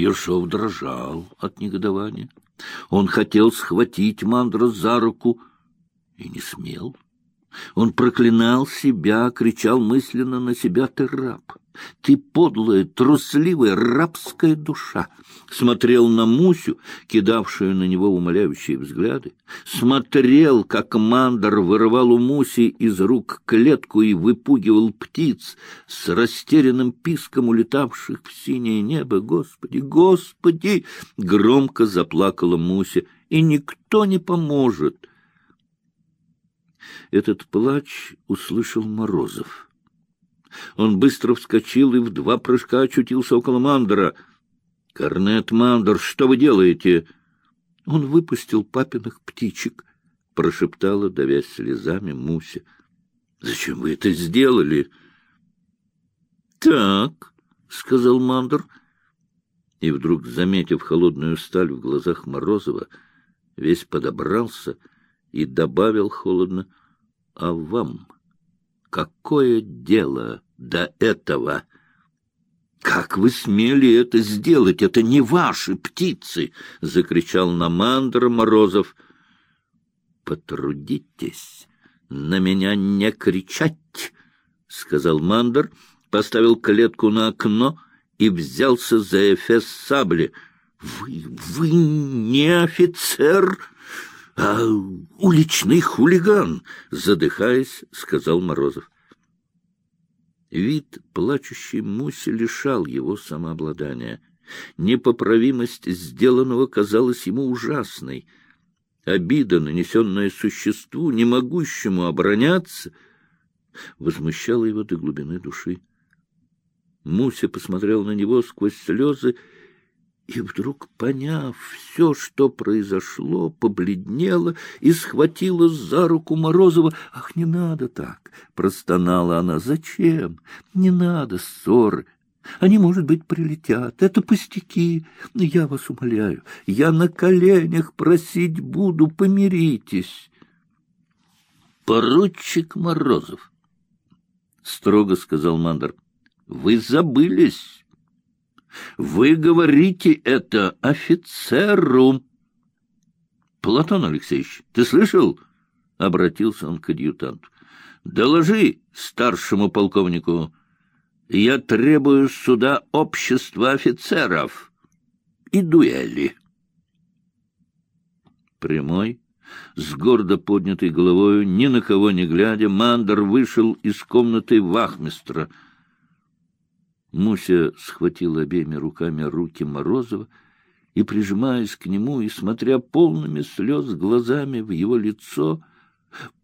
Ершов дрожал от негодования. Он хотел схватить Мандра за руку и не смел. Он проклинал себя, кричал мысленно на себя «Ты раб! Ты подлая, трусливая, рабская душа!» Смотрел на Мусю, кидавшую на него умоляющие взгляды. Смотрел, как Мандр вырывал у Муси из рук клетку и выпугивал птиц с растерянным писком улетавших в синее небо. «Господи, Господи!» — громко заплакала Муся. «И никто не поможет!» Этот плач услышал Морозов. Он быстро вскочил и в два прыжка очутился около Мандера. — Корнет Мандер, что вы делаете? Он выпустил папиных птичек, — прошептала, давясь слезами, Муся. — Зачем вы это сделали? — Так, — сказал Мандер, и вдруг, заметив холодную сталь в глазах Морозова, весь подобрался и добавил холодно — а вам какое дело до этого? «Как вы смели это сделать? Это не ваши птицы!» — закричал на Мандра Морозов. «Потрудитесь на меня не кричать!» — сказал Мандр, поставил клетку на окно и взялся за эфес сабли. «Вы... вы не офицер!» А уличный хулиган, задыхаясь, сказал Морозов. Вид плачущей Муси лишал его самообладания. Непоправимость сделанного казалась ему ужасной. Обида, нанесенная существу, не могущему обороняться, возмущала его до глубины души. Муся посмотрел на него сквозь слезы и вдруг, поняв все, что произошло, побледнела и схватила за руку Морозова. «Ах, не надо так!» — простонала она. «Зачем? Не надо ссоры. Они, может быть, прилетят. Это пустяки. Я вас умоляю, я на коленях просить буду, помиритесь». «Поручик Морозов», — строго сказал Мандр, — «вы забылись». Вы говорите это офицеру. Платон Алексеевич, ты слышал? Обратился он к адъютанту. Доложи старшему полковнику. Я требую суда общества офицеров и дуэли. Прямой, с гордо поднятой головой, ни на кого не глядя, Мандер вышел из комнаты вахмистра — Муся схватила обеими руками руки Морозова и, прижимаясь к нему и смотря полными слез глазами в его лицо,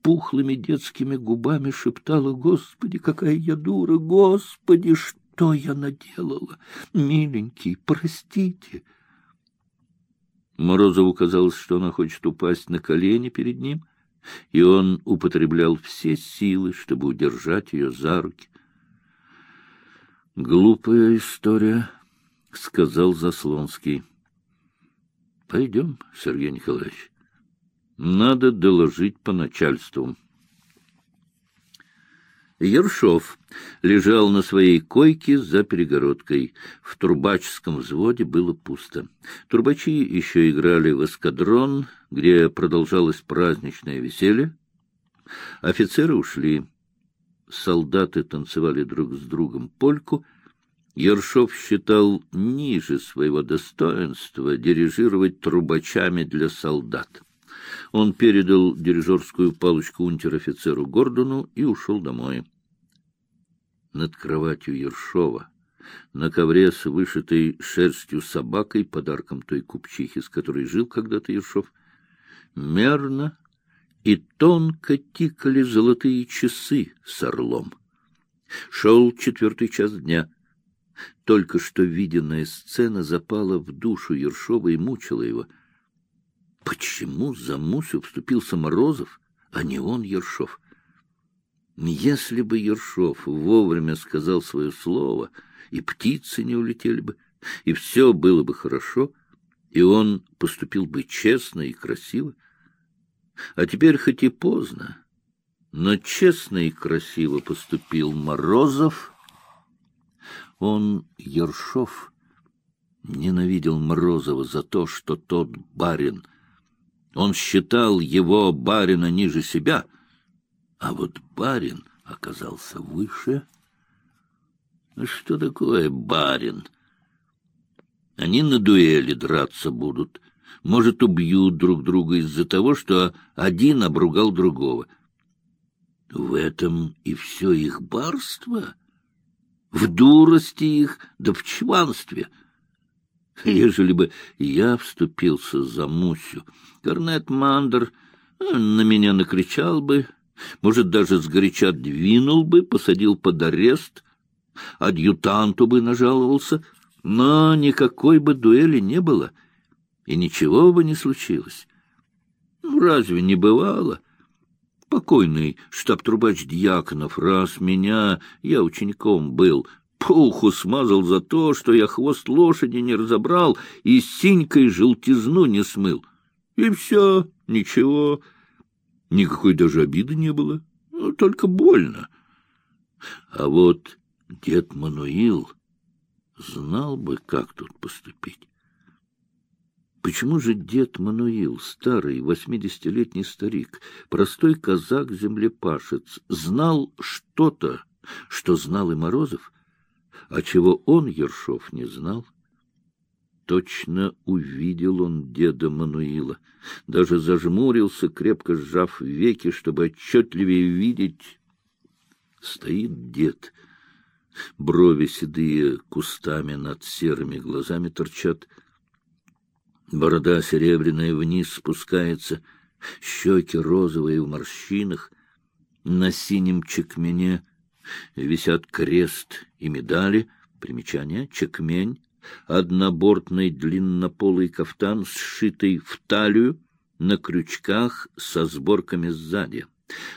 пухлыми детскими губами шептала «Господи, какая я дура! Господи, что я наделала! Миленький, простите!» Морозову казалось, что она хочет упасть на колени перед ним, и он употреблял все силы, чтобы удержать ее за руки. Глупая история, сказал Заслонский. Пойдем, Сергей Николаевич. Надо доложить по начальству. Ершов лежал на своей койке за перегородкой. В трубаческом взводе было пусто. Трубачи еще играли в эскадрон, где продолжалось праздничное веселье. Офицеры ушли солдаты танцевали друг с другом польку, Ершов считал ниже своего достоинства дирижировать трубачами для солдат. Он передал дирижерскую палочку унтер-офицеру Гордону и ушел домой. Над кроватью Ершова, на ковре с вышитой шерстью собакой, подарком той купчихи, с которой жил когда-то Ершов, мерно и тонко тикали золотые часы с орлом. Шел четвертый час дня. Только что виденная сцена запала в душу Ершова и мучила его. Почему за Мусю вступился Морозов, а не он, Ершов? Если бы Ершов вовремя сказал свое слово, и птицы не улетели бы, и все было бы хорошо, и он поступил бы честно и красиво, а теперь хоть и поздно, но честно и красиво поступил Морозов. Он, Ершов, ненавидел Морозова за то, что тот барин. Он считал его барина ниже себя, а вот барин оказался выше. Что такое барин? Они на дуэли драться будут. Может, убьют друг друга из-за того, что один обругал другого. В этом и все их барство? В дурости их, да в чванстве — Ежели бы я вступился за Мусю, Корнет Мандер э, на меня накричал бы, может, даже сгоряча двинул бы, посадил под арест, адъютанту бы нажаловался, но никакой бы дуэли не было, и ничего бы не случилось. Ну, разве не бывало? Покойный штаб-трубач Дьяконов раз меня, я учеником был, по уху смазал за то, что я хвост лошади не разобрал и синькой желтизну не смыл. И все, ничего, никакой даже обиды не было, ну, только больно. А вот дед Мануил знал бы, как тут поступить. Почему же дед Мануил, старый восьмидесятилетний старик, простой казак-землепашец, знал что-то, что знал и Морозов, а чего он, Ершов, не знал? Точно увидел он деда Мануила, даже зажмурился, крепко сжав веки, чтобы отчетливее видеть. Стоит дед, брови седые кустами над серыми глазами торчат, борода серебряная вниз спускается, щеки розовые в морщинах, на синем чекмене висят крест и медали, примечание, чекмень, однобортный длиннополый кафтан, сшитый в талию, на крючках со сборками сзади.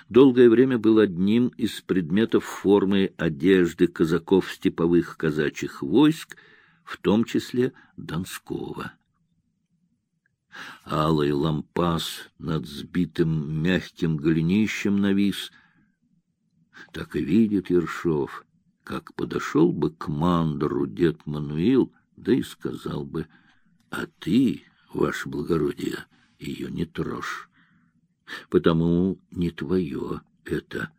Долгое время был одним из предметов формы одежды казаков степовых казачьих войск, в том числе Донского. Алый лампас над сбитым мягким голенищем навис — так и видит Ершов, как подошел бы к Мандору дед Мануил, да и сказал бы, «А ты, ваше благородие, ее не трожь, потому не твое это.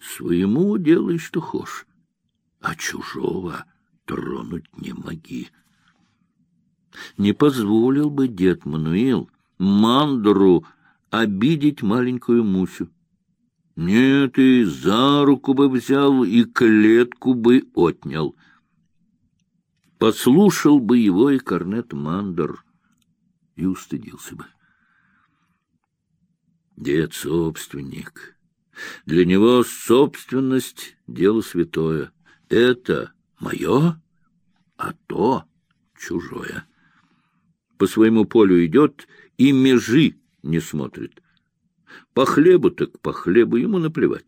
Своему делай, что хошь, а чужого тронуть не моги». Не позволил бы дед Мануил Мандору обидеть маленькую Мусю. Нет, и за руку бы взял, и клетку бы отнял. Послушал бы его и Корнет Мандер, и устыдился бы. Дед собственник. Для него собственность — дело святое. Это мое, а то чужое. По своему полю идет и межи не смотрит. По хлебу так по хлебу ему наплевать.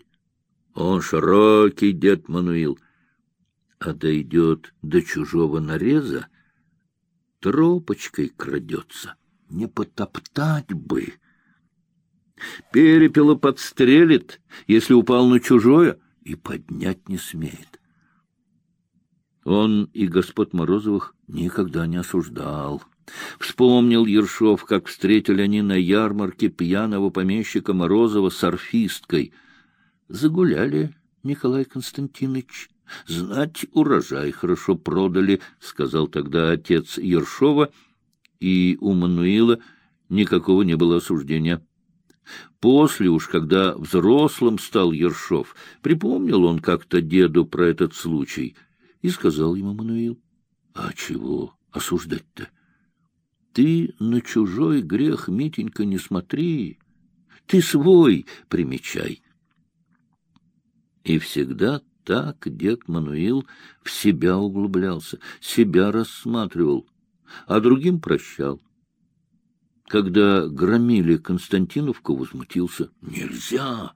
Он широкий дед Мануил, а дойдет до чужого нареза, тропочкой крадется, не потоптать бы. Перепела подстрелит, если упал на чужое, и поднять не смеет. Он и господ Морозовых никогда не осуждал. Вспомнил Ершов, как встретили они на ярмарке пьяного помещика Морозова с орфисткой. Загуляли, Николай Константинович. Знать, урожай хорошо продали, — сказал тогда отец Ершова, и у Мануила никакого не было осуждения. После уж, когда взрослым стал Ершов, припомнил он как-то деду про этот случай и сказал ему Мануил, — А чего осуждать-то? Ты на чужой грех, Митенька, не смотри. Ты свой примечай. И всегда так дед Мануил в себя углублялся, себя рассматривал, а другим прощал. Когда громили Константиновку, возмутился. Нельзя!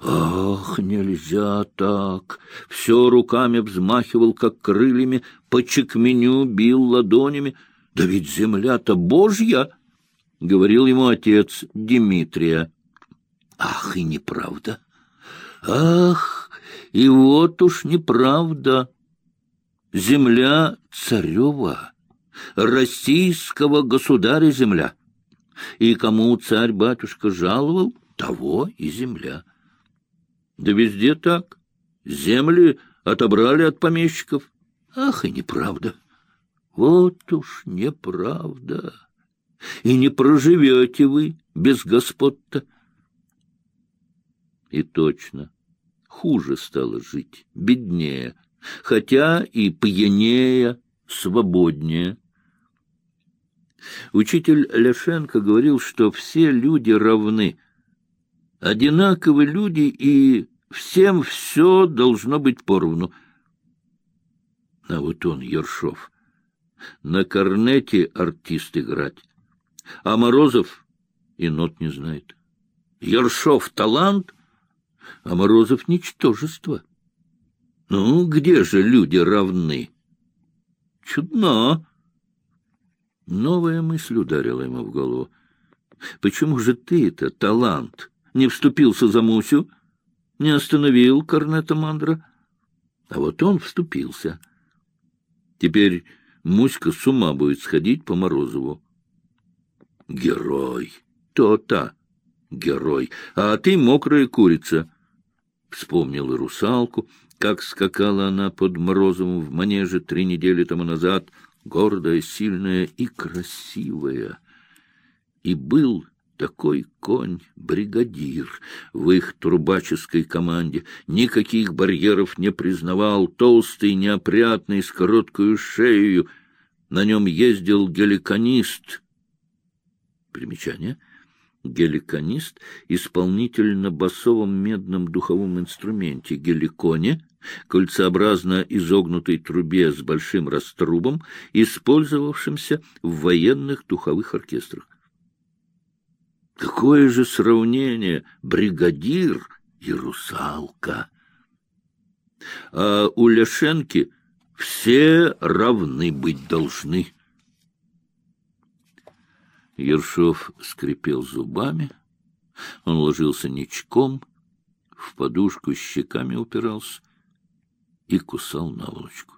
Ах, нельзя так! Все руками взмахивал, как крыльями, по чекменю бил ладонями — да ведь земля-то Божья, — говорил ему отец Дмитрия. Ах, и неправда! Ах, и вот уж неправда! земля царева, российского государя земля. И кому царь-батюшка жаловал, того и земля. Да везде так. Земли отобрали от помещиков. Ах, и неправда. Вот уж неправда. И не проживете вы без господ-то. И точно, хуже стало жить, беднее, хотя и пьянее, свободнее. Учитель Лешенко говорил, что все люди равны, одинаковы люди, и всем все должно быть поровну. А вот он, Ершов, на корнете артист играть, а Морозов и нот не знает. Ершов — талант, а Морозов — ничтожество. Ну, где же люди равны? Чудно. Новая мысль ударила ему в голову. Почему же ты-то, талант, не вступился за Мусю, не остановил корнета Мандра? А вот он вступился. Теперь Муська с ума будет сходить по Морозову. Герой! То-то! Герой! А ты мокрая курица! Вспомнил и русалку, как скакала она под Морозовым в манеже три недели тому назад, гордая, сильная и красивая. И был такой конь, бригадир, в их трубаческой команде. Никаких барьеров не признавал, толстый, неопрятный, с короткую шею. На нем ездил геликонист. Примечание — геликонист, исполнитель на басовом медном духовом инструменте геликоне, кольцеобразно изогнутой трубе с большим раструбом, использовавшимся в военных духовых оркестрах. Какое же сравнение бригадир и русалка! А у Ляшенки все равны быть должны. Ершов скрипел зубами. Он ложился ничком, в подушку щеками упирался и кусал наволочку.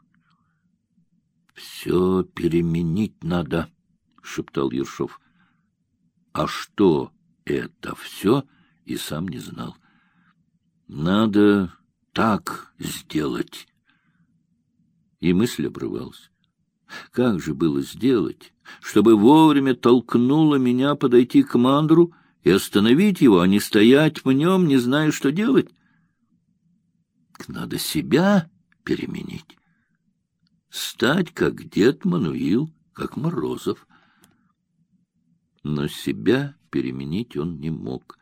— Все переменить надо, — шептал Ершов. А что это все, и сам не знал. Надо так сделать. И мысль обрывалась. Как же было сделать, чтобы вовремя толкнуло меня подойти к мандру и остановить его, а не стоять в нем, не зная, что делать? Надо себя переменить. Стать, как дед Мануил, как Морозов. Но себя переменить он не мог.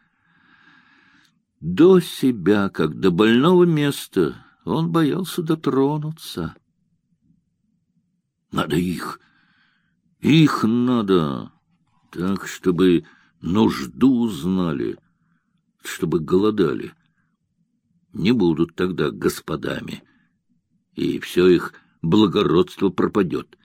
До себя, как до больного места, он боялся дотронуться. Надо их, их надо, так, чтобы нужду знали, чтобы голодали. Не будут тогда господами, и все их благородство пропадет.